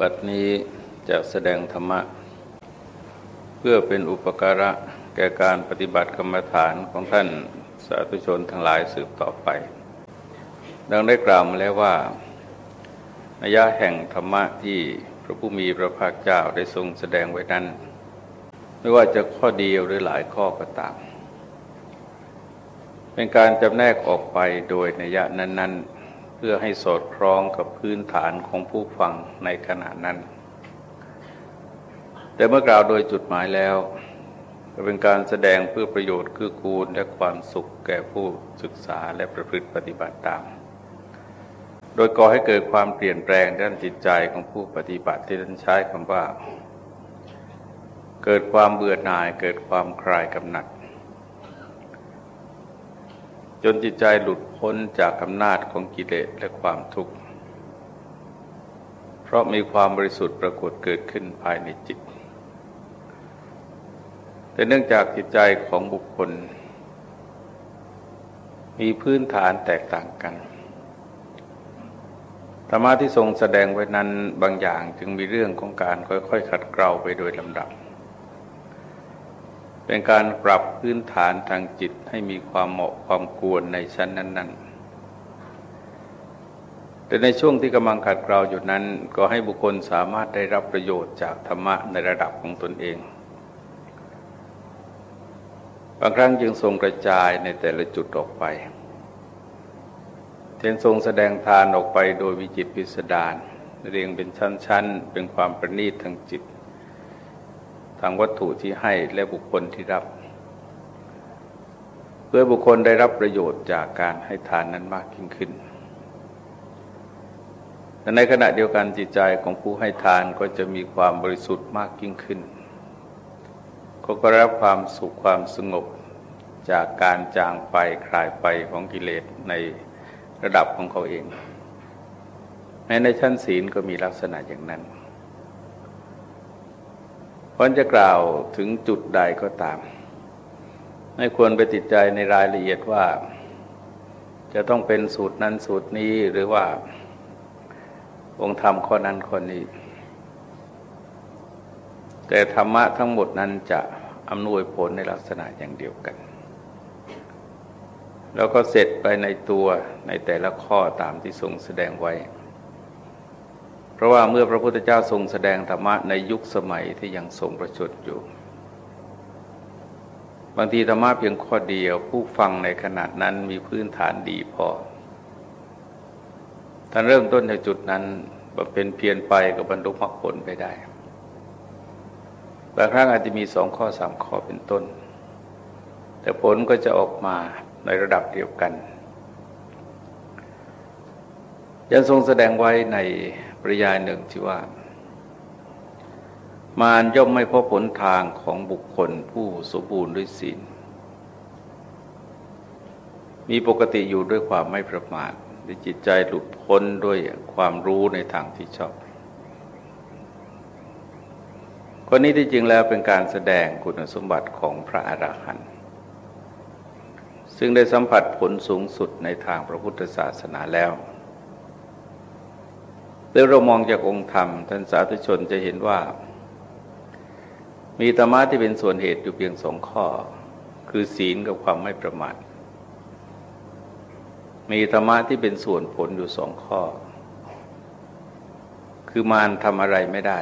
บัดนี้จะแสดงธรรมะ เพื่อเป็นอุปการะแก่การปฏิบัติกรรมฐานของท่านสาธุชนทั้งหลายสืบต่อไป ดังได้กล่าวมาแล้วว่านัยะแห่งธรรมะที่พระผู้มีพระภาคเจ้าได้ทรงแสดงไว้นั้น ไม่ว่าจะข้อเดียวหรือหลายข้อก็ตาม เป็นการจำแนกออกไปโดยนัยะนั้น ๆ เพื่อให้สอดคล้องกับพื้นฐานของผู้ฟังในขณะนั้น แต่เมื่อกล่าวโดยจุดหมายแล้วเป็นการแสดงเพื่อประโยชน์คือกูลและความสุขแก่ผู้ศึกษาและประพฤติปฏิบัติตาม โดยก่อให้เกิดความเปลี่ยนแปลงด้านจิตใจของผู้ปฏิบัติที่ท่านใช้คำว่า เกิดความเบื่อหน่ายเกิดความคลายกำหนัด จนจิตใจหลุดพ้นจากอำนาจของกิเลสและความทุกข์ เพราะมีความบริสุทธิ์ปรากฏเกิดขึ้นภายในจิต แต่เนื่องจากจิตใจของบุคคล มีพื้นฐานแตกต่างกัน ธรรมะที่ทรงแสดงไว้นั้นบางอย่างจึงมีเรื่องของการค่อยๆขัดเกลาไปโดยลำดับ เป็นการปรับพื้นฐานทางจิตให้มีความเหมาะความควรในชั้นนั้น ๆ แต่ในช่วงที่กำลังขัดเกลาอยู่นั้น ก็ให้บุคคลสามารถได้รับประโยชน์จากธรรมะในระดับของตนเองบางครั้งจึงทรงกระจายในแต่ละจุดออกไปเช่นทรงแสดงทานออกไปโดยวิจิตพิสดารเรียงเป็นชั้นๆ เป็นความประณีตทางจิต ทางวัตถุที่ให้และบุคคลที่รับ เพื่อบุคคลได้รับประโยชน์จากการให้ทานนั้นมากยิ่งขึ้นแต่ในขณะเดียวกันจิตใจของผู้ให้ทานก็จะมีความบริสุทธิ์มากยิ่งขึ้น ก็ก็รับความสุขความสงบจากการจางไปคลายไปของกิเลสในระดับของเขาเองแม้ในชั้นศีลก็มีลักษณะอย่างนั้น พราะจะกล่าวถึงจุดใดก็ตาม ไม่ควรไปติดใจในรายละเอียดว่า จะต้องเป็นสูตรนั้นสูตรนี้หรือว่า องค์ธรรมข้อนั้นข้อนี้ แต่ธรรมะทั้งหมดนั้นจะอำนวยผลในลักษณะอย่างเดียวกัน แล้วก็เสร็จไปในตัวในแต่ละข้อตามที่ทรงแสดงไว้ เพราะว่าเมื่อพระพุทธเจ้าทรงแสดงธรรมะในยุคสมัยที่ยังทรงประชดอยู่ บางทีธรรมะเพียงข้อเดียว ผู้ฟังในขนาดนั้นมีพื้นฐานดีพอท่านเริ่มต้นในจุดนั้นบำเพ็ญเพียรไปกับบรรลุมรรคผลไปได้บางครั้งอาจจะมีสองข้อสามข้อเป็นต้น แต่ผลก็จะออกมาในระดับเดียวกันยังทรงแสดงไว้ใน ปริยายหนึ่งที่ว่ามารย่อมไม่พบผลทางของบุคคลผู้สมบูรณ์ด้วยศีล มีปกติอยู่ด้วยความไม่ประมาทด้วยจิตใจหลุดพ้นด้วยความรู้ในทางที่ชอบ คนนี้ที่จริงแล้วเป็นการแสดงคุณสมบัติของพระอราหันต์ ซึ่งได้สัมผัสผลสูงสุดในทางพระพุทธศาสนาแล้ว หรือเรามองจากองค์ธรรมท่านสาธุชนจะเห็นว่า มีธรรมะที่เป็นส่วนเหตุอยู่เพียงสองข้อ คือศีลกับความไม่ประมาทมีธรรมะที่เป็นส่วนผลอยู่สองข้อ คือมารทำอะไรไม่ได้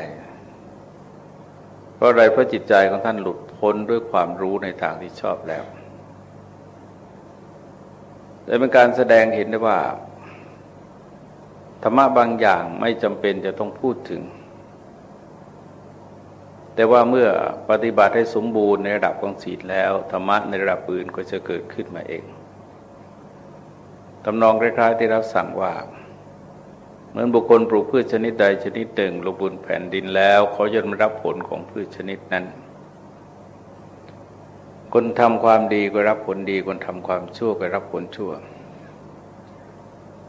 เพราะอะไรเพราะจิตใจของท่านหลุดพ้นด้วยความรู้ในทางที่ชอบแล้วแต่เป็นการแสดงเห็นได้ว่า รรมะบางอย่างไม่จำเป็นจะต้องพูดถึง แต่ว่าเมื่อปฏิบัติให้สมบูรณ์ในระดับของศีลแล้วธรรมะในระดับอื่นก็จะเกิดขึ้นมาเองตำนองคล้ายๆที่รับสั่งว่า เหมือนบุคคลปลูกพืชชนิดใดชนิดหนึ่งลงบนแผ่นดินแล้วเขาจะมารับผลของพืชชนิดนั้น คนทำความดีก็รับผลดี คนทำความชั่วก็รับผลชั่ว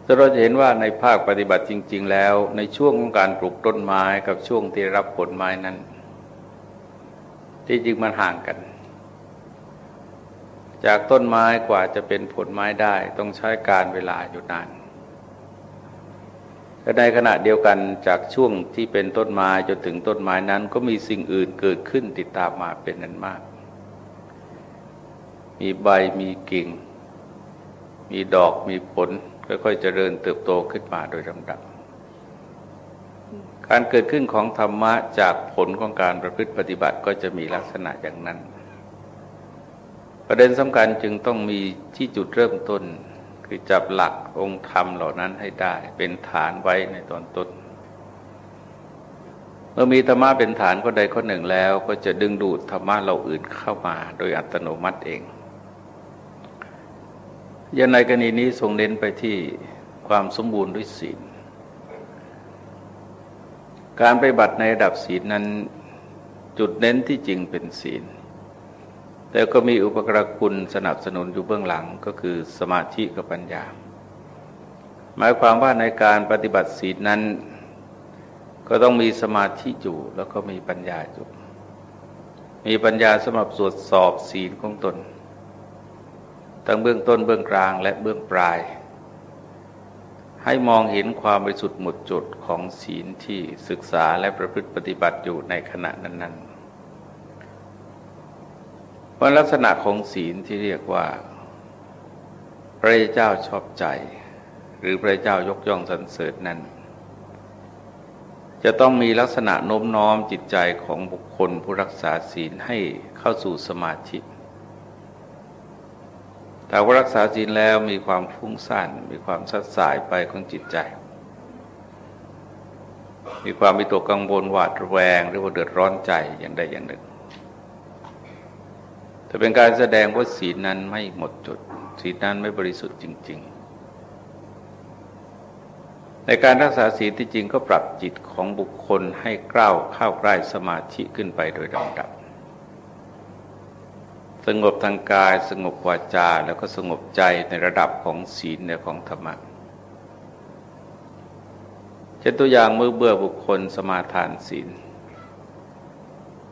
แต่เราจะเห็นว่าในภาคปฏิบัติจริง ๆ แล้ว ในช่วงของการปลูกต้นไม้กับช่วงที่รับผลไม้นั้น ที่จริงมันห่างกัน จากต้นไม้กว่าจะเป็นผลไม้ได้ ต้องใช้การเวลาอยู่นานและในขณะเดียวกันจากช่วงที่เป็นต้นไม้จนถึงต้นไม้นั้น ก็มีสิ่งอื่นเกิดขึ้นติดตามมาเป็นนั้นมาก มีใบมีกิ่ง มีดอกมีผล ค่อยๆเจริญเติบโตขึ้นมาโดยลำดับการเกิดขึ้นของธรรมะจากผลของการประพฤติปฏิบัติก็จะมีลักษณะอย่างนั้น ประเด็นสำคัญจึงต้องมีที่จุดเริ่มต้น คือจับหลักองค์ธรรมเหล่านั้นให้ได้ เป็นฐานไว้ในตอนต้น เมื่อมีธรรมะเป็นฐานก็ใดข้อหนึ่งแล้ว ก็จะดึงดูดธรรมะเราอื่นเข้ามา โดยอัตโนมัติเอง ยันในกรณีนี้ทรงเน้นไปที่ความสมบูรณ์ด้วยศีล การไปบัติในระดับศีลนั้นจุดเน้นที่จริงเป็นศีล แต่ก็มีอุปกรณ์คุณสนับสนุนอยู่เบื้องหลังก็คือสมาธิกับปัญญา หมายความว่าในการปฏิบัติศีลนั้น ก็ต้องมีสมาธิอยู่แล้วก็มีปัญญาอยู่ มีปัญญาสำหรับตรวจสอบศีลของตน ทั้งเบื้องต้นเบื้องกลางและเบื้องปลาย ให้มองเห็นความบริสุทธิ์หมดจดของศีลที่ศึกษาและประพฤติปฏิบัติอยู่ในขณะนั้นๆเพราะลักษณะของศีลที่เรียกว่า พระเจ้าชอบใจ หรือพระเจ้ายกย่องสรรเสริญนั้นจะต้องมีลักษณะโน้มน้อมจิตใจของบุคคลผู้รักษาศีลให้เข้าสู่สมาธิ แต่ว่ารักษาศีลแล้วมีความฟุ้งซ่านมีความสัดสายไปของจิตใจ มีความมีตัวกังวลหวาดระแวง หรือว่าเดือดร้อนใจอย่างใดอย่างหนึ่งแต่เป็นการแสดงว่าศีลนั้นไม่หมดจดศีลนั้นไม่บริสุทธิ์จริง ๆ ในการรักษาศีลที่จริงก็ปรับจิตของบุคคลให้กล้าวเข้าใกล้สมาธิขึ้นไปโดยลำดับ สงบทางกายสงบวาจา แล้วก็สงบใจในระดับของศีลในของธรรมะเช่นตัวอย่างเมื่อเบื่อบุคคลสมาทานศีล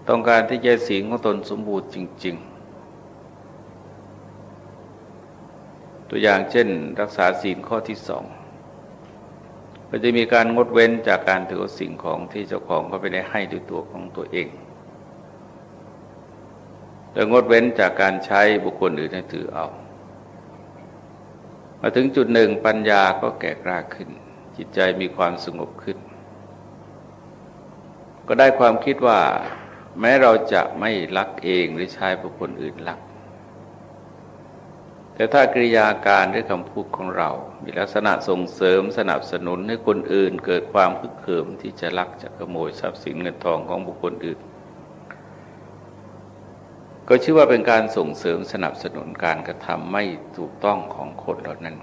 ต้องการที่จะศีลของตนสมบูรณ์จริง ๆ ตัวอย่างเช่นรักษาศีลข้อที่สองก็จะมีการงดเว้นจากการถือสิ่งของที่เจ้าของเขาไปได้ให้ด้วยตัวของตัวเอง และงดเว้นจากการใช้บุคคลอื่นให้ถือเอา มาถึงจุดหนึ่งปัญญาก็แก่กล้าขึ้น จิตใจมีความสงบขึ้น ก็ได้ความคิดว่า แม้เราจะไม่ลักเองหรือใช้บุคคลอื่นลัก แต่ถ้ากริยาการหรือคำพูดของเรา มีลักษณะส่งเสริมสนับสนุนให้คนอื่น เกิดความพึกเขิมที่จะลักจะขโมยทรัพย์สินเงินทองของบุคคลอื่น ก็ชื่อว่าเป็นการส่งเสริมสนับสนุนการกระทำไม่ถูกต้องของคนเหล่านั้น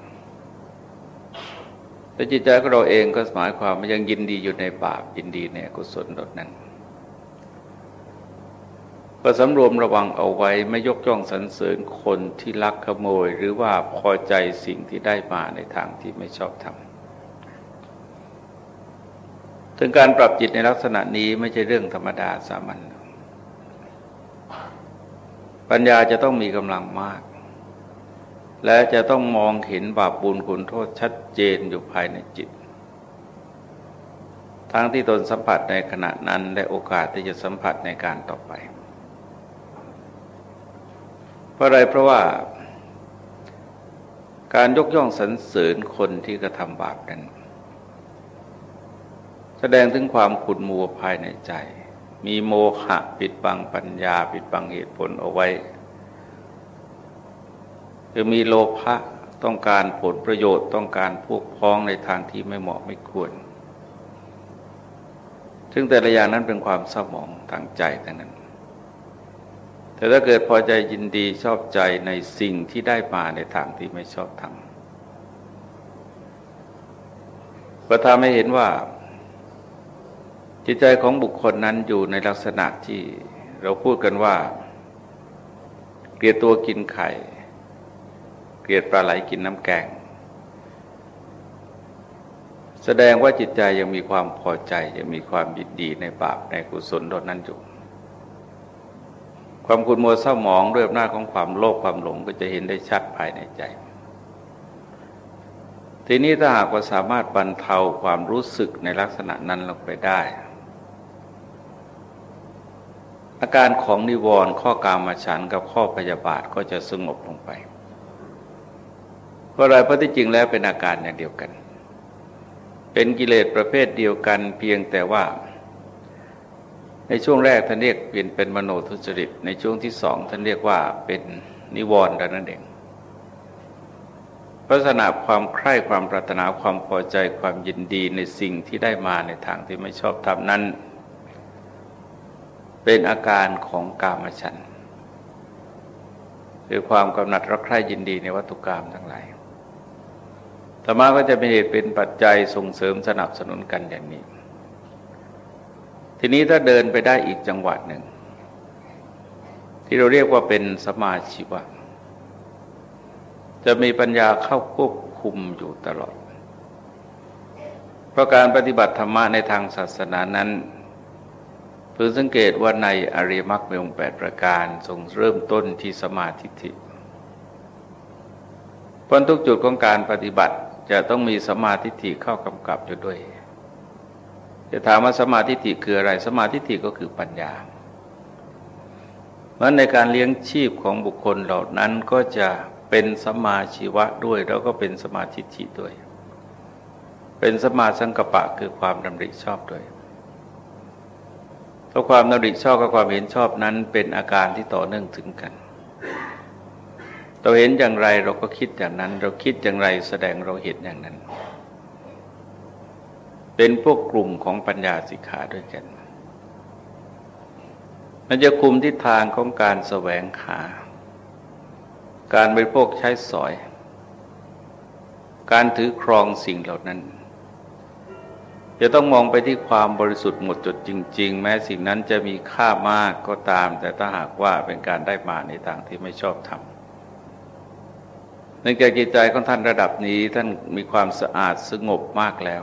แต่จิตใจของเราเองก็หมายความว่ายังยินดีอยู่ในบาปยินดีในกุศลเหล่านั้นก็สำรวมระวังเอาไว้ไม่ยกย่องสรรเสริญคนที่ลักขโมย หรือว่าพอใจสิ่งที่ได้มาในทางที่ไม่ชอบทำถึงการปรับจิตในลักษณะนี้ไม่ใช่เรื่องธรรมดาสามัญ ปัญญาจะต้องมีกำลังมาก และจะต้องมองเห็นบาปบุญคุณโทษชัดเจนอยู่ภายในจิต ทั้งที่ตนสัมผัสในขณะนั้นและโอกาสที่จะสัมผัสในการต่อไป เพราะอะไรเพราะว่าการยกย่องสรรเสริญคนที่กระทำบาปนั้น แสดงถึงความขุ่นมัวภายในใจ มีโมหะปิดบังปัญญา ปิดบังเหตุผลเอาไว้ คือมีโลภะต้องการผลประโยชน์ต้องการพวกพ้องในทางที่ไม่เหมาะไม่ควร ซึ่งแต่ละอย่างนั้นเป็นความเศร้าหมองทางใจแต่นั้น แต่ถ้าเกิดพอใจยินดีชอบใจในสิ่งที่ได้มาในทางที่ไม่ชอบทำก็ทำให้เห็นว่า จิตใจของบุคคลนั้นอยู่ในลักษณะที่เราพูดกันว่า เกลียดตัวกินไข่ เกลียดปลาไหลกินน้ำแกง แสดงว่าจิตใจยังมีความพอใจยังมีความยินดีในบาปในกุศลดนั้นอยู่ความขุ่นมัวเศร้าหมองด้วยอำนาจของความโลภความหลงก็จะเห็นได้ชัดภายในใจ ทีนี้ถ้าหากว่าสามารถบรรเทาความรู้สึกในลักษณะนั้นลงไปได้ อาการของนิวรณ์ข้อกามฉันกับข้อพยาบาทก็จะสงบลงไป เพราะอะไรเพราะที่จริงแล้วเป็นอาการอย่างเดียวกัน เป็นกิเลสประเภทเดียวกันเพียงแต่ว่า ในช่วงแรกท่านเรียกเปลี่ยนเป็นมโนทุจริต ในช่วงที่สองท่านเรียกว่าเป็นนิวรณ์นั่นเองลักษณะความใคร่ความปรารถนาความพอใจความยินดีในสิ่งที่ได้มาในทางที่ไม่ชอบทำนั้น เป็นอาการของกามฉันคือความกำหนัดรักใคร่ยินดีในวัตถุกรรมทั้งหลายธรรมะก็จะเป็นเหตุเป็นปัจจัยส่งเสริมสนับสนุนกันอย่างนี้ ทีนี้ถ้าเดินไปได้อีกจังหวัดหนึ่ง ที่เราเรียกว่าเป็นสมาชีวะ จะมีปัญญาเข้าควบคุมอยู่ตลอด เพราะการปฏิบัติธรรมะในทางศาสนานั้น พึงสังเกตว่าในอริมรรคมีองค์แปดประการทรงเริ่มต้นที่สมาธิิพนทุกจุดของการปฏิบัติจะต้องมีสมาธิิเข้ากำกับอยู่ด้วย จะถามว่าสมาธิิคืออะไร สมาธิิก็คือปัญญาเพราะในการเลี้ยงชีพของบุคคลเหล่านั้นก็จะเป็นสมาชีวะด้วย แล้วก็เป็นสมาธิิด้วย เป็นสมาสังกปะคือความดำริชอบด้วย เพราะความดำริชอบกับความเห็นชอบนั้นเป็นอาการที่ต่อเนื่องถึงกัน เราเห็นอย่างไรเราก็คิดอย่างนั้น เราคิดอย่างไรแสดงเราเห็นอย่างนั้น เป็นพวกกลุ่มของปัญญาสิกขาด้วยกัน มันจะคุมทิศทางของการแสวงหาการบริโภคใช้สอย การถือครองสิ่งเหล่านั้น จะต้องมองไปที่ความบริสุทธิ์หมดจดจริง ๆ แม้สิ่งนั้นจะมีค่ามากก็ตาม แต่ถ้าหากว่าเป็นการได้มาในทางที่ไม่ชอบทำในแก่จิตใจของท่านระดับนี้ท่านมีความสะอาดสงบมากแล้ว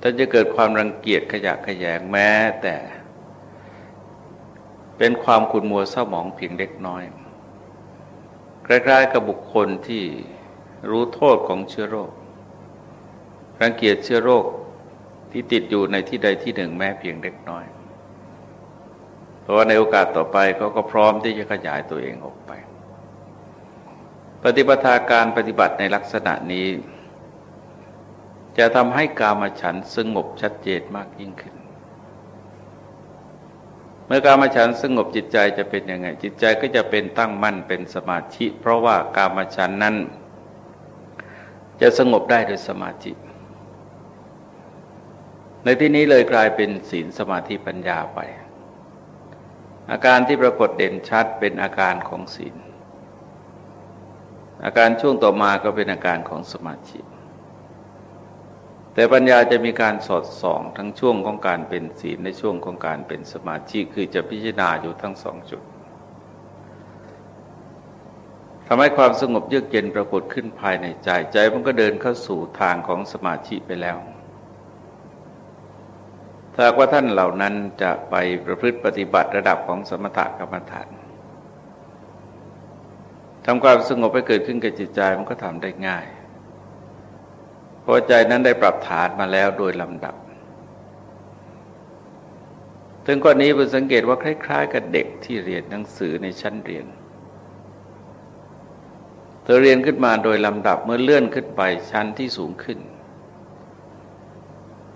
ท่านจะเกิดความรังเกียจขยะขยงแม้แต่ เป็นความขุ่นมัวเศร้าหมองเพียงเล็กน้อยคล้ๆกับบุคคลที่รู้โทษของเชื้อโรค รังเกียจเชื้อโรคที่ติดอยู่ในที่ใดที่หนึ่งแม้เพียงเล็กน้อย เพราะว่าในโอกาสต่อไปเขาก็พร้อมที่จะขยายตัวเองออกไป ปฏิบัติการปฏิบัติในลักษณะนี้ จะทำให้กามฉันสงบชัดเจนมากยิ่งขึ้น เมื่อกามฉันสงบจิตใจจะเป็นยังไง จิตใจก็จะเป็นตั้งมั่นเป็นสมาธิ เพราะว่ากามฉันนั้นจะสงบได้โดยสมาธิ ในที่นี้เลยกลายเป็นศีลสมาธิปัญญาไป อาการที่ปรากฏเด่นชัดเป็นอาการของศีล อาการช่วงต่อมาก็เป็นอาการของสมาธิแต่ปัญญาจะมีการสอดส่องทั้งช่วงของการเป็นศีลในช่วงของการเป็นสมาธิคือจะพิจารณาอยู่ทั้งสองจุดทำให้ความสงบเยือกเย็นปรากฏขึ้นภายในใจใจมันก็เดินเข้าสู่ทางของสมาธิไปแล้ว ถ้าว่าท่านเหล่านั้นจะไปประพฤติปฏิบัติระดับของสมถกรรมฐานทำความสงบไปเกิดขึ้นกับจิตใจมันก็ทำได้ง่าย เพราะใจนั้นได้ปรับฐานมาแล้วโดยลำดับ ถึงกรณีผมสังเกตว่าคล้าย ๆ กับเด็กที่เรียนหนังสือในชั้นเรียน เธอเรียนขึ้นมาโดยลำดับเมื่อเลื่อนขึ้นไปชั้นที่สูงขึ้น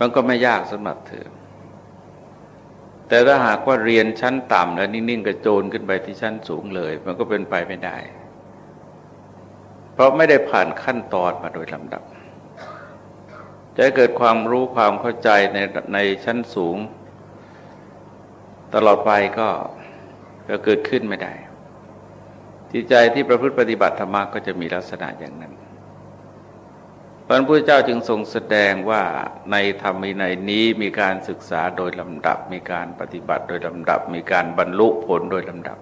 มันก็ไม่ยากสำหรับเธอ แต่ถ้าหากว่าเรียนชั้นต่ำแล้วนิ่งๆกระโจนขึ้นไปที่ชั้นสูงเลย มันก็เป็นไปไม่ได้ เพราะไม่ได้ผ่านขั้นตอนมาโดยลำดับ จะเกิดความรู้ความเข้าใจในในชั้นสูง ตลอดไปก็ก็เกิดขึ้นไม่ได้จิตใจที่ประพฤติปฏิบัติธรรมก็จะมีลักษณะอย่างนั้น พระพุทธเจ้าจึงทรงแสดงว่าในธรรมในนี้มีการศึกษาโดยลำดับ มีการปฏิบัติโดยลำดับ มีการบรรลุผลโดยลำดับ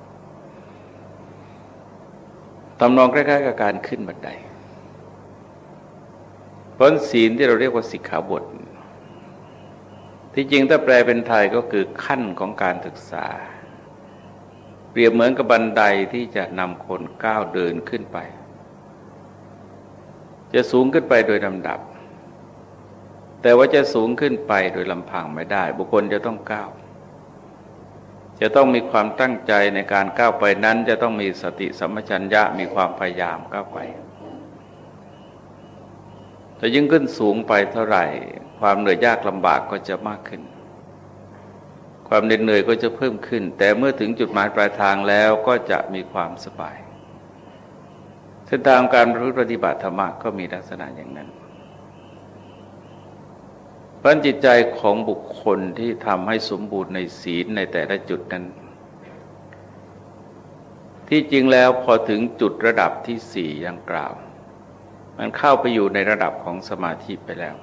ทำนองใกล้ๆกับการขึ้นบันไดผลศีลที่เราเรียกว่าสิกขาบท ที่จริงถ้าแปลเป็นไทยก็คือขั้นของการศึกษา เปรียบเหมือนกับบันไดที่จะนำคนก้าวเดินขึ้นไป จะสูงขึ้นไปโดยลำดับ แต่ว่าจะสูงขึ้นไปโดยลำพังไม่ได้ บุคคลจะต้องก้าวจะต้องมีความตั้งใจในการก้าวไปนั้น จะต้องมีสติสัมปชัญญะมีความพยายามก้าวไปแต่ยิ่งขึ้นสูงไปเท่าไหร่ ความเหนื่อยยากลำบากก็จะมากขึ้น ความเหนื่อยก็จะเพิ่มขึ้น แต่เมื่อถึงจุดหมายปลายทางแล้วก็จะมีความสบาย เส้นทางการรู้ปฏิบัติธรรมก็มีลักษณะอย่างนั้นเพราะจิตใจของบุคคลที่ทำให้สมบูรณ์ในศีลในแต่ละจุดนั้น ที่จริงแล้วพอถึงจุดระดับที่สี่ยังกล่าว มันเข้าไปอยู่ในระดับของสมาธิไปแล้ว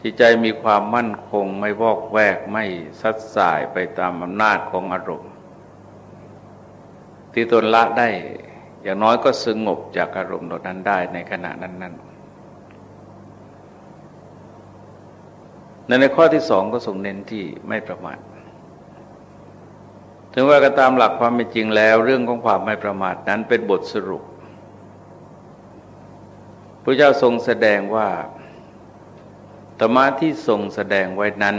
จิตใจมีความมั่นคงไม่วอกแวกไม่ซัดสายไปตามอำนาจของอารมณ์ที่ตนละได้ อย่างน้อยก็สงบจากอารมณ์เหล่านั้นได้ในขณะนั้นๆในในข้อที่สองก็ส่งเน้นที่ไม่ประมาทถึงว่าก็ตามหลักความเป็นจริงแล้ว เรื่องของความไม่ประมาทนั้นเป็นบทสรุปพระเจ้าทรงแสดงว่าธรรมะที่ทรงแสดงไว้นั้น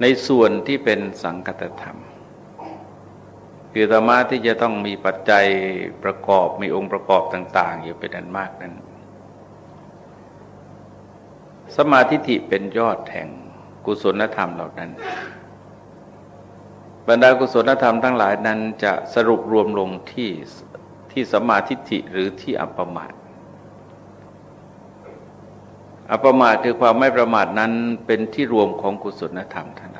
ในส่วนที่เป็นสังคตธรรม คือธรรมะที่จะต้องมีปัจจัยประกอบมีองค์ประกอบต่าง ๆ อยู่เป็นอันมากนั้น สมาธิิเป็นยอดแห่งกุศลธรรมเหล่านั้น บรรดากุศลธรรมทั้งหลายนั้นจะสรุปรวมลงที่ที่สมาธิิหรือที่อัปมาทอัปมาทคือความไม่ประมาทนั้นเป็นที่รวมของกุศลธรรมทั้ง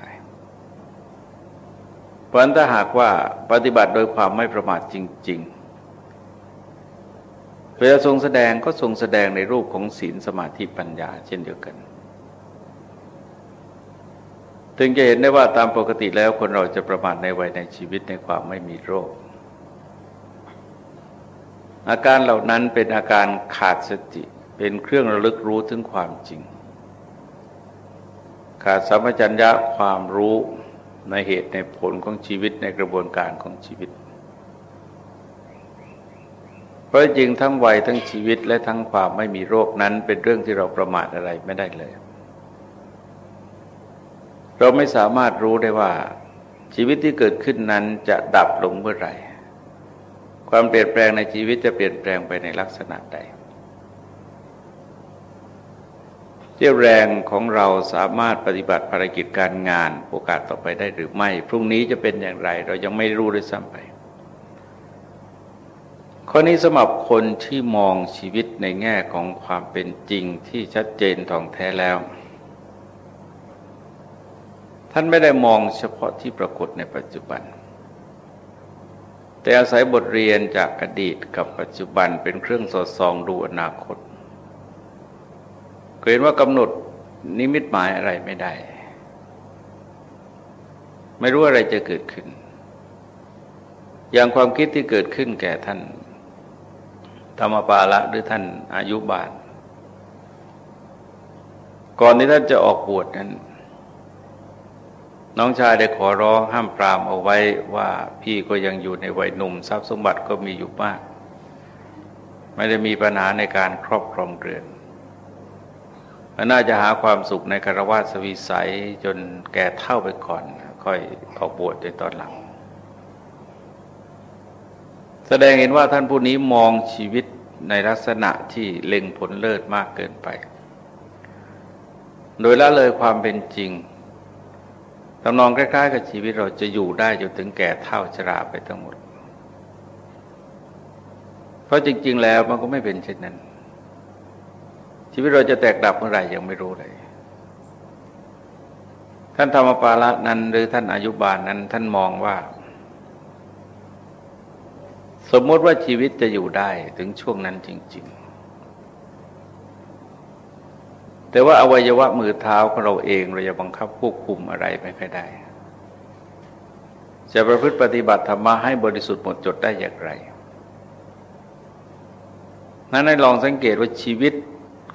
เพราะถ้าหากว่าปฏิบัติโดยความไม่ประมาทจริงๆเวลาทรงแสดงก็ทรงแสดงในรูปของศีลสมาธิปัญญา เช่นเดียวกันถึงจะเห็นได้ว่าตามปกติแล้วคนเราจะประมาทในวัยในชีวิตในความไม่มีโรค อาการเหล่านั้นเป็นอาการขาดสติ เป็นเครื่องระลึกรู้ถึงความจริง ขาดสัมปชัญญะความรู้ ในเหตุในผลของชีวิตในกระบวนการของชีวิต เพราะจริงทั้งวัยทั้งชีวิตและทั้งความไม่มีโรคนั้นเป็นเรื่องที่เราประมาทอะไรไม่ได้เลย เราไม่สามารถรู้ได้ว่า ชีวิตที่เกิดขึ้นนั้นจะดับลงเมื่อไหร่ ความเปลี่ยนแปลงในชีวิตจะเปลี่ยนแปลงไปในลักษณะใด เรี่ยวแรงของเราสามารถปฏิบัติภารกิจการงานโอกาสต่อไปได้หรือไม่ พรุ่งนี้จะเป็นอย่างไร เรายังไม่รู้ด้วยซ้ำไปข้อนี้สำหรับคนที่มองชีวิตในแง่ของความเป็นจริงที่ชัดเจนท่องแท้แล้ว ท่านไม่ได้มองเฉพาะที่ปรากฏในปัจจุบัน แต่อาศัยบทเรียนจากอดีตกับปัจจุบันเป็นเครื่องสอดส่องดูอนาคต เห็นว่ากำหนดนิมิตหมายอะไรไม่ได้ ไม่รู้อะไรจะเกิดขึ้น อย่างความคิดที่เกิดขึ้นแก่ท่าน ธรรมปาละหรือท่านอายุบาลก่อนที่ท่านจะออกบวชนั้น น้องชายได้ขอร้องห้ามปรามเอาไว้ว่าพี่ก็ยังอยู่ในวัยหนุ่ม ทรัพย์สมบัติก็มีอยู่มาก ไม่ได้มีปัญหาในการครอบครองเรือน มันน่าจะหาความสุขในคารวะสวิสัยจนแก่เท่าไปก่อน ค่อยออกบวชในตอนหลัง แสดงเห็นว่าท่านผู้นี้มองชีวิตในลักษณะที่เล็งผลเลิศมากเกินไป โดยละเลยความเป็นจริงตำนองคล้ๆกับชีวิตเราจะอยู่ได้จนถึงแก่เท่าชราไปทั้งหมด เพราะจริง ๆ แล้วมันก็ไม่เป็นเช่นนั้น ชีวิตเราจะแตกดับเมื่อไหร่ยังไม่รู้เลย ท่านธรรมปาละนั้น หรือท่านอายุบาลนนั้น ท่านมองว่า สมมติว่าชีวิตจะอยู่ได้ถึงช่วงนั้นจริง ๆ แต่ว่าอวัยวะมือเท้าของเราเองเราจะบังคับควบคุมอะไรไม่ค่อยได้ จะประพฤติปฏิบัติธรรมะให้บริสุทธิ์หมดจดได้อย่างไรนั้นให้ลองสังเกตว่าชีวิต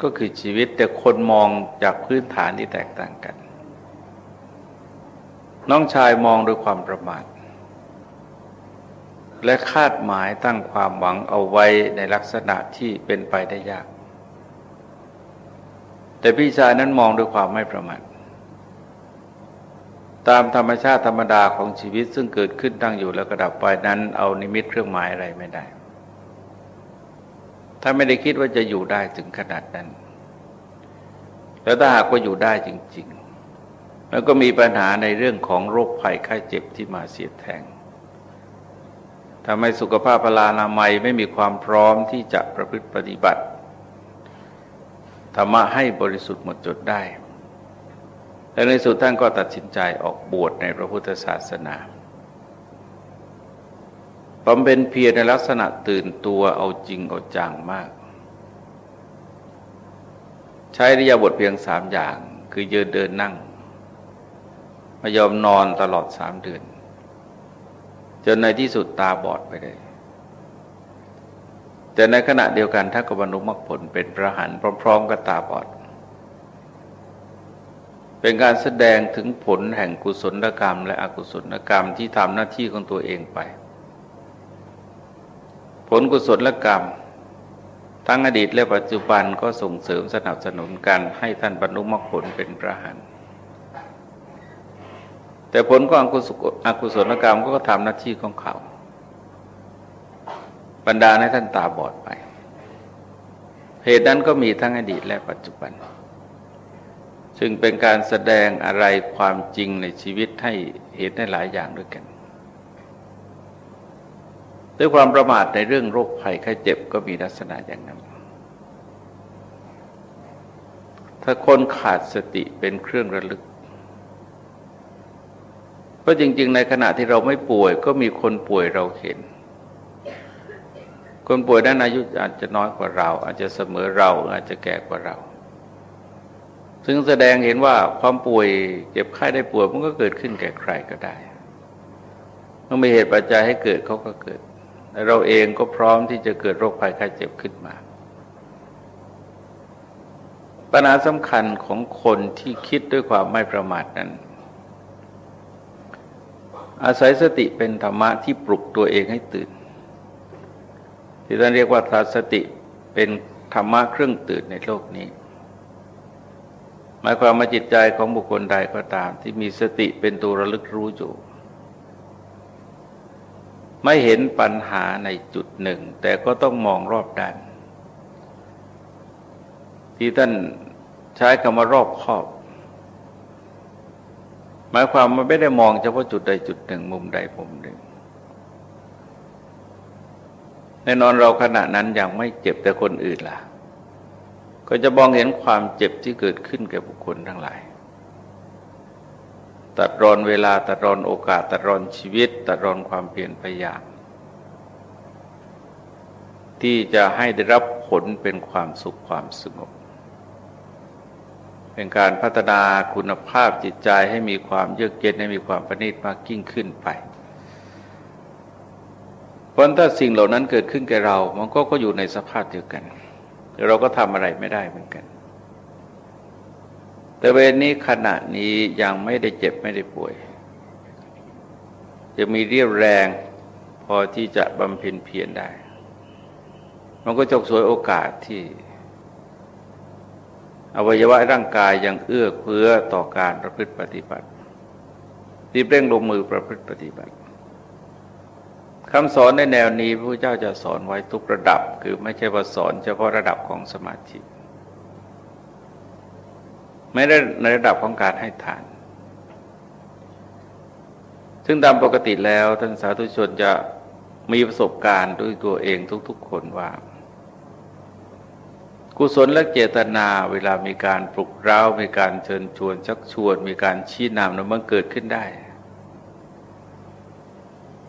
ก็คือชีวิตแต่คนมองจากพื้นฐานที่แตกต่างกัน น้องชายมองด้วยความประมาท และคาดหมายตั้งความหวังเอาไว้ในลักษณะที่เป็นไปได้ยาก แต่พี่ชายนั้นมองด้วยความไม่ประมาทตามธรรมชาติธรรมดาของชีวิตซึ่งเกิดขึ้นตั้งอยู่แล้วกระดับไปนั้นเอานิมิตเครื่องหมายอะไรไม่ได้ ถ้าไม่ได้คิดว่าจะอยู่ได้ถึงขนาดนั้น แล้วถ้าหากว่าอยู่ได้จริง ๆ แล้วก็มีปัญหาในเรื่องของโรคภัยไข้เจ็บที่มาเสียแทงทำให้สุขภาพพลานามัยไม่มีความพร้อมที่จะประพฤติปฏิบัติธรรมะให้บริสุทธิ์หมดจดได้ และในสุดท่านก็ตัดสินใจออกบวชในพระพุทธศาสนา บำเพ็ญเพียรในลักษณะตื่นตัวเอาจริงเอาจังมาก ใช้ริยาบทเพียงสามอย่าง คือยืนเดินนั่งไม่ยอมนอนตลอดสามเดือน จนในที่สุดตาบอดไปเลยแต่ในขณะเดียวกันถ้าก็บรรลุมรรคผลเป็นพระหันพร้อม ๆกับตาบอด เป็นการแสดงถึงผลแห่งกุศลกรรม และอกุศลกรรมที่ทำหน้าที่ของตัวเองไป ผลกุศลกรรม ทั้งอดีตและปัจจุบันก็ส่งเสริมสนับสนุนกันให้ท่านบรรลุมรรคผลเป็นพระหันแต่ผลของอกุศลกรรมก็ทำหน้าที่ของเขา บรรดาให้ท่านตาบอดไป เหตุนั้นก็มีทั้งอดีตและปัจจุบัน ซึ่งเป็นการแสดงอะไรความจริงในชีวิตให้เห็นได้หลายอย่างด้วยกัน ด้วยความประมาทในเรื่องโรคภัยไข้เจ็บก็มีลักษณะอย่างนั้น ถ้าคนขาดสติเป็นเครื่องระลึก เพราะจริง ๆ ในขณะที่เราไม่ป่วยก็มีคนป่วยเราเห็น คนป่วยด้านอายุอาจจะน้อยกว่าเรา อาจจะเสมอเราอาจจะแก่กว่าเรา ซึ่งแสดงเห็นว่าความป่วยเจ็บไข้ได้ป่วยมันก็เกิดขึ้นแก่ใครก็ได้เมื่อมีเหตุปัจจัยให้เกิดเขาก็เกิด เราเองก็พร้อมที่จะเกิดโรคภัยไข้เจ็บขึ้นมา ปัญหาสำคัญของคนที่คิดด้วยความไม่ประมาทนั้น อาศัยสติเป็นธรรมะที่ปลุกตัวเองให้ตื่น ที่ท่านเรียกว่าทาสติเป็นธรรมะเครื่องตื่นในโลกนี้ หมายความว่าจิตใจของบุคคลใดก็ตาม ที่มีสติเป็นตัวระลึกรู้อยู่ ไม่เห็นปัญหาในจุดหนึ่ง แต่ก็ต้องมองรอบด้าน ที่ท่านใช้คำว่ารอบครอบ หมายความมันไม่ได้มองเฉพาะจุดใดจุดหนึ่งมุมใดมุมหนึ่งแน่นอนเราขณะนั้นยังไม่เจ็บแต่คนอื่นล่ะ ก็จะมองเห็นความเจ็บที่เกิดขึ้นแก่บุคคลทั้งหลาย ตัดรอนเวลาตัดรอนโอกาสตัดรอนชีวิต ตัดรอนความเปลี่ยนพยายามที่จะให้ได้รับผลเป็นความสุขความสงบ เป็นการพัฒนาคุณภาพจิตใจให้มีความเยือกเย็นให้มีความประณีตมากยิ่งขึ้นไปเพราะถ้าสิ่งเหล่านั้นเกิดขึ้นแก่เรา มันก็ก็อยู่ในสภาพเดียวกัน เราก็ทำอะไรไม่ได้เหมือนกัน แต่เวรนี้ขณะนี้ยังไม่ได้เจ็บไม่ได้ป่วย จะมีเรียวแรงพอที่จะบำเพ็ญเพียรได้ มันก็จกสวยโอกาสที่อวัยวะร่างกายยังเอื้อเฟื้อต่อการประพฤติปฏิบัติรีบเร่งลงมือประพฤติปฏิบัติคำสอนในแนวนี้พระพุทธเจ้าจะสอนไว้ทุกระดับ คือไม่ใช่ว่าสอนเฉพาะระดับของสมาธิ ไม่ได้ในระดับของการให้ทาน ซึ่งตามปกติแล้วท่านสาธุชนจะมีประสบการณ์ด้วยตัวเองทุก ๆ คนว่า กุศลและเจตนาเวลามีการปลุกเร้า มีการเชิญชวน ชักชวน มีการชี้นำนั้นมันเกิดขึ้นได้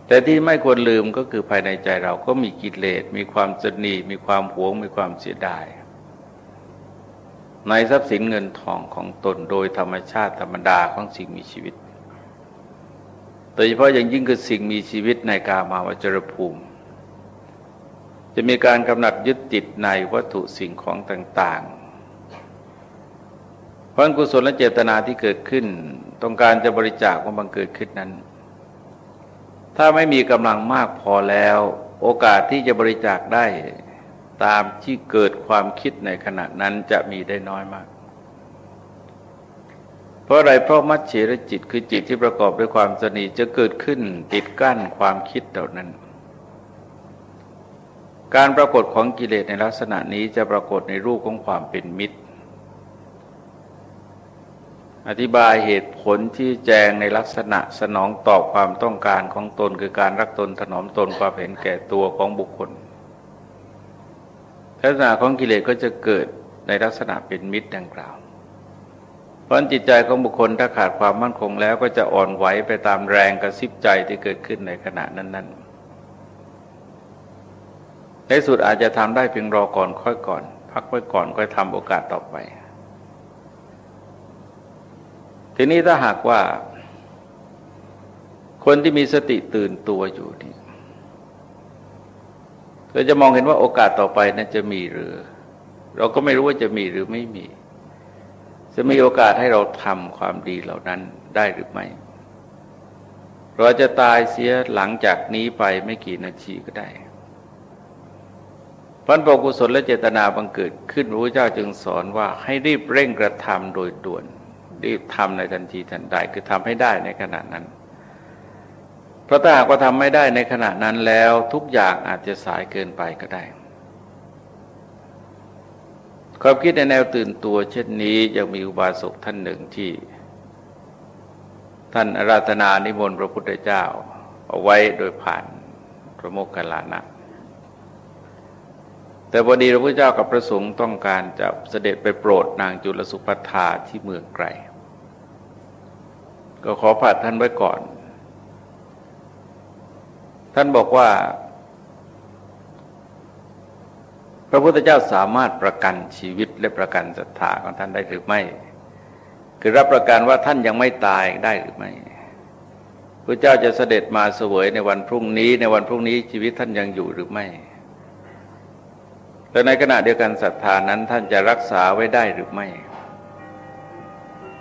แต่ที่ไม่ควรลืมก็คือภายในใจเราก็มีกิเลสมีความจนีมีความหวงมีความเสียดาย ในทรัพย์สินเงินทองของตนโดยธรรมชาติธรรมดาของสิ่งมีชีวิต โดยเฉพาะอย่างยิ่งคือสิ่งมีชีวิตในกามาวจรภูมิ จะมีการกำหนัดยึดติดในวัตถุสิ่งของต่างๆ เพราะกุศลและเจตนาที่เกิดขึ้น ต้องการจะบริจาคคว่าบังเกิดขึ้นนั้น ถ้าไม่มีกำลังมากพอแล้ว โอกาสที่จะบริจาคได้ ตามที่เกิดความคิดในขณะนั้นจะมีได้น้อยมาก เพราะอะไรเพราะมัจเฉรจิตคือจิตที่ประกอบด้วยความสนิทจะเกิดขึ้นติดกั้นความคิดเหล่านั้น การปรากฏของกิเลสในลักษณะนี้จะปรากฏในรูปของความเป็นมิตร อธิบายเหตุผลที่แจงในลักษณะสนองตอบความต้องการของตนคือการรักตนถนอมตนความเห็นแก่ตัวของบุคคล ลักษณะของกิเลสก็จะเกิดในลักษณะเป็นมิตรดังกล่าว เพราะจิตใจของบุคคลถ้าขาดความมั่นคงแล้วก็จะอ่อนไหวไปตามแรงกระซิบใจที่เกิดขึ้นในขณะนั้น ๆ ในสุดอาจจะทำได้เพียงรอก่อนค่อยก่อน พักไว้ก่อนค่อยทำโอกาสต่อไป ทีนี้ถ้าหากว่า คนที่มีสติตื่นตัวอยู่นี่ เราจะมองเห็นว่าโอกาสต่อไปนั้นจะมีหรือ เราก็ไม่รู้ว่าจะมีหรือไม่มี จะมีโอกาสให้เราทำความดีเหล่านั้นได้หรือไม่ เราจะตายเสียหลังจากนี้ไปไม่กี่นาทีก็ได้พันปกุศลและเจตนาบังเกิดขึ้นพระเจ้าจึงสอนว่าให้รีบเร่งกระทำโดยด่วน รีบทำในทันทีทันใดคือทำให้ได้ในขณะนั้น เพราะถ้าหากว่าทำไม่ได้ในขณะนั้นแล้วทุกอย่างอาจจะสายเกินไปก็ได้ ความคิดในแนวตื่นตัว เช่นนี้ยังมีอุบาสกท่านหนึ่งที่ ท่านอาราธนานิมนต์พระพุทธเจ้า เอาไว้โดยผ่านพระโมคคัลลานะแต่พอดีพระพุทธเจ้ากับพระสงฆ์ต้องการจะเสด็จไปโปรดนางจุลสุภัทาที่เมืองไกล ก็ขอผัดท่านไว้ก่อน ท่านบอกว่า พระพุทธเจ้าสามารถประกันชีวิตและประกันศรัทธาของท่านได้หรือไม่ คือรับประกันว่าท่านยังไม่ตายได้หรือไม่พระเจ้าจะเสด็จมาเสวยในวันพรุ่งนี้ ในวันพรุ่งนี้ชีวิตท่านยังอยู่หรือไม่ และในขณะเดียวกันศรัทธานั้นท่านจะรักษาไว้ได้หรือไม่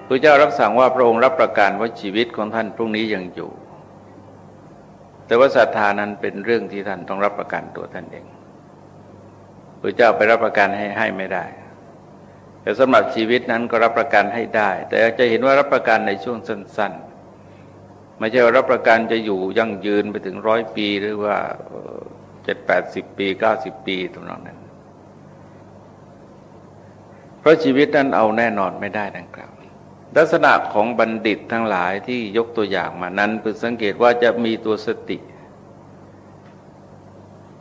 พระเจ้ารับสั่งว่าพระองค์รับประกันว่าชีวิตของท่านพรุ่งนี้ยังอยู่ แต่ว่าศรัทธานั้นเป็นเรื่องที่ท่านต้องรับประกันตัวท่านเองพระเจ้าไปรับประกันให้ให้ไม่ได้ แต่สำหรับชีวิตนั้นก็รับประกันให้ได้ แต่จะเห็นว่ารับประกันในช่วงสั้น ๆ ไม่ใช่ว่ารับประกันจะอยู่ยั่งยืนไปถึงร้อยปีหรือว่าเจ็ดแปดสิบปีเก้าสิบปีตรงนั้น เพราะชีวิตนั้นเอาแน่นอนไม่ได้ดังกล่าว ลักษณะของบัณฑิตทั้งหลายที่ยกตัวอย่างมานั้นคือสังเกตว่าจะมีตัวสติ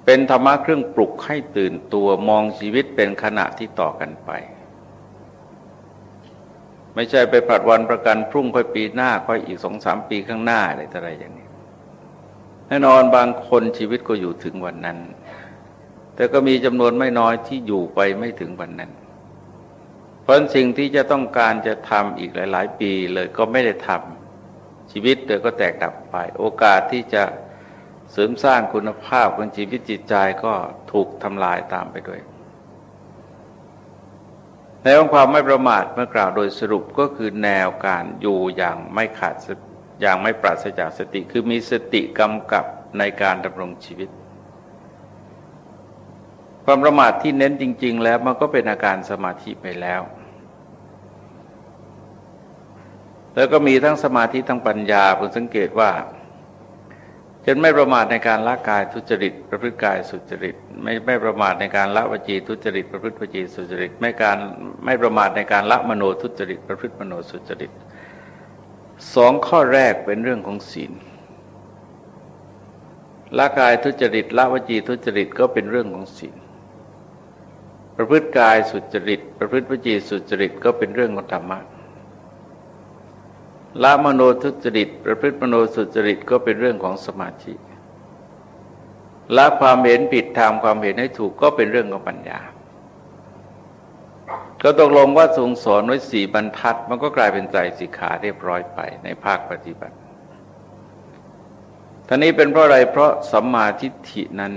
เป็นธรรมะเครื่องปลุกให้ตื่นตัวมองชีวิตเป็นขณะที่ต่อกันไป ไม่ใช่ไปผัดวันประกันพรุ่งค่อยปีหน้าค่อยอีกสองสามปีข้างหน้าอะไรต่ออะไรอย่างนี้แน่นอนบางคนชีวิตก็อยู่ถึงวันนั้น แต่ก็มีจำนวนไม่น้อยที่อยู่ไปไม่ถึงวันนั้น ราะสิ่งที่จะต้องการจะทำอีกหลาย ๆ ปีเลยก็ไม่ได้ทำชีวิตเลยก็แตกดับไป โอกาสที่จะเสริมสร้างคุณภาพของชีวิตจิตใจก็ถูกทำลายตามไปด้วย ในองความไม่ประมาทเมื่อกล่าวโดยสรุปก็คือแนวการอยู่อย่างไม่ขาดอย่างไม่ปราศจากสติ คือมีสติกำกับในการดำรงชีวิต ความประมาทที่เน้นจริง ๆ แล้วมันก็เป็นอาการสมาธิไปแล้ว แล้วก็มีทั้งสมาธิทั้งปัญญาผมสังเกตว่าจนไม่ประมาทในการละกายทุจริต ประพฤติกายสุจริต ไม่ไม่ประมาทในการละวจีทุจริต ประพฤติวจีสุจริต ไม่การไม่ประมาทในการละมโนทุจริต ประพฤติมโนสุจริตสองข้อแรกเป็นเรื่องของศีลละกายทุจริตละวจีทุจริตก็เป็นเรื่องของศีลประพฤติกายสุจริต ประพฤติวจีสุจริตก็เป็นเรื่องของธรรมะ ละมโนทุจริต ประพฤติมโนสุจริตก็เป็นเรื่องของสมาธิละความเห็นผิดทำความเห็นให้ถูกก็เป็นเรื่องของปัญญา ก็ตกลงว่าทรงสอนไว้สี่บรรทัด มันก็กลายเป็นใจสิกขาเรียบร้อยไปในภาคปฏิบัติท่านี้เป็นเพราะอะไร เพราะสัมมาทิฏฐินั้น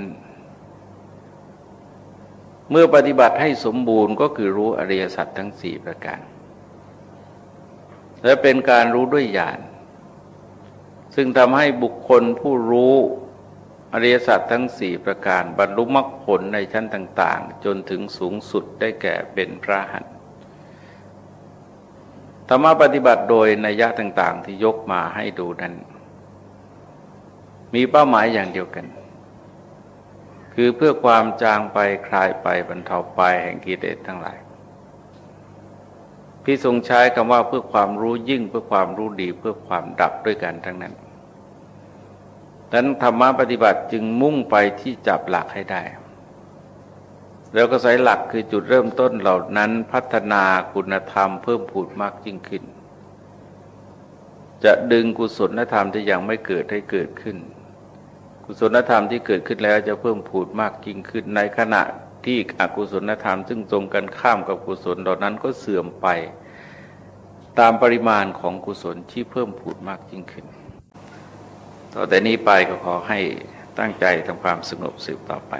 เมื่อปฏิบัติให้สมบูรณ์ก็คือรู้อริยสัจทั้งสี่ประการ และเป็นการรู้ด้วยญาณซึ่งทำให้บุคคลผู้รู้อริยสัจทั้งสี่ประการบรรลุมรรคผลในชั้นต่าง ๆ จนถึงสูงสุดได้แก่เป็นพระหันธรรมะปฏิบัติโดยนัยยะต่าง ๆ ที่ยกมาให้ดูนั้น มีเป้าหมายอย่างเดียวกัน คือเพื่อความจางไปคลายไปบรรเทาไปแห่งกิเลสทั้งหลาย พี่ทรงใช้คำว่าเพื่อความรู้ยิ่งเพื่อความรู้ดีเพื่อความดับด้วยกันทั้งนั้นดังนั้นธรรมะปฏิบัติจึงมุ่งไปที่จับหลักให้ได้ แล้วก็ใส่หลักคือจุดเริ่มต้นเหล่านั้นพัฒนาคุณธรรมเพิ่มพูดมากยิ่งขึ้น จะดึงกุศลธรรมที่ยังไม่เกิดให้เกิดขึ้น กุศลธรรมที่เกิดขึ้นแล้วจะเพิ่มพูดมากยิ่งขึ้นในขณะ ที่อกุศลธรรม ซึ่งตรงกันข้ามกับกุศลเหล่านั้นก็เสื่อมไป ตามปริมาณของกุศลที่เพิ่มพูดมากยิ่งขึ้น ต่อแต่นี้ไปก็ขอให้ตั้งใจทำความสงบสืบต่อไป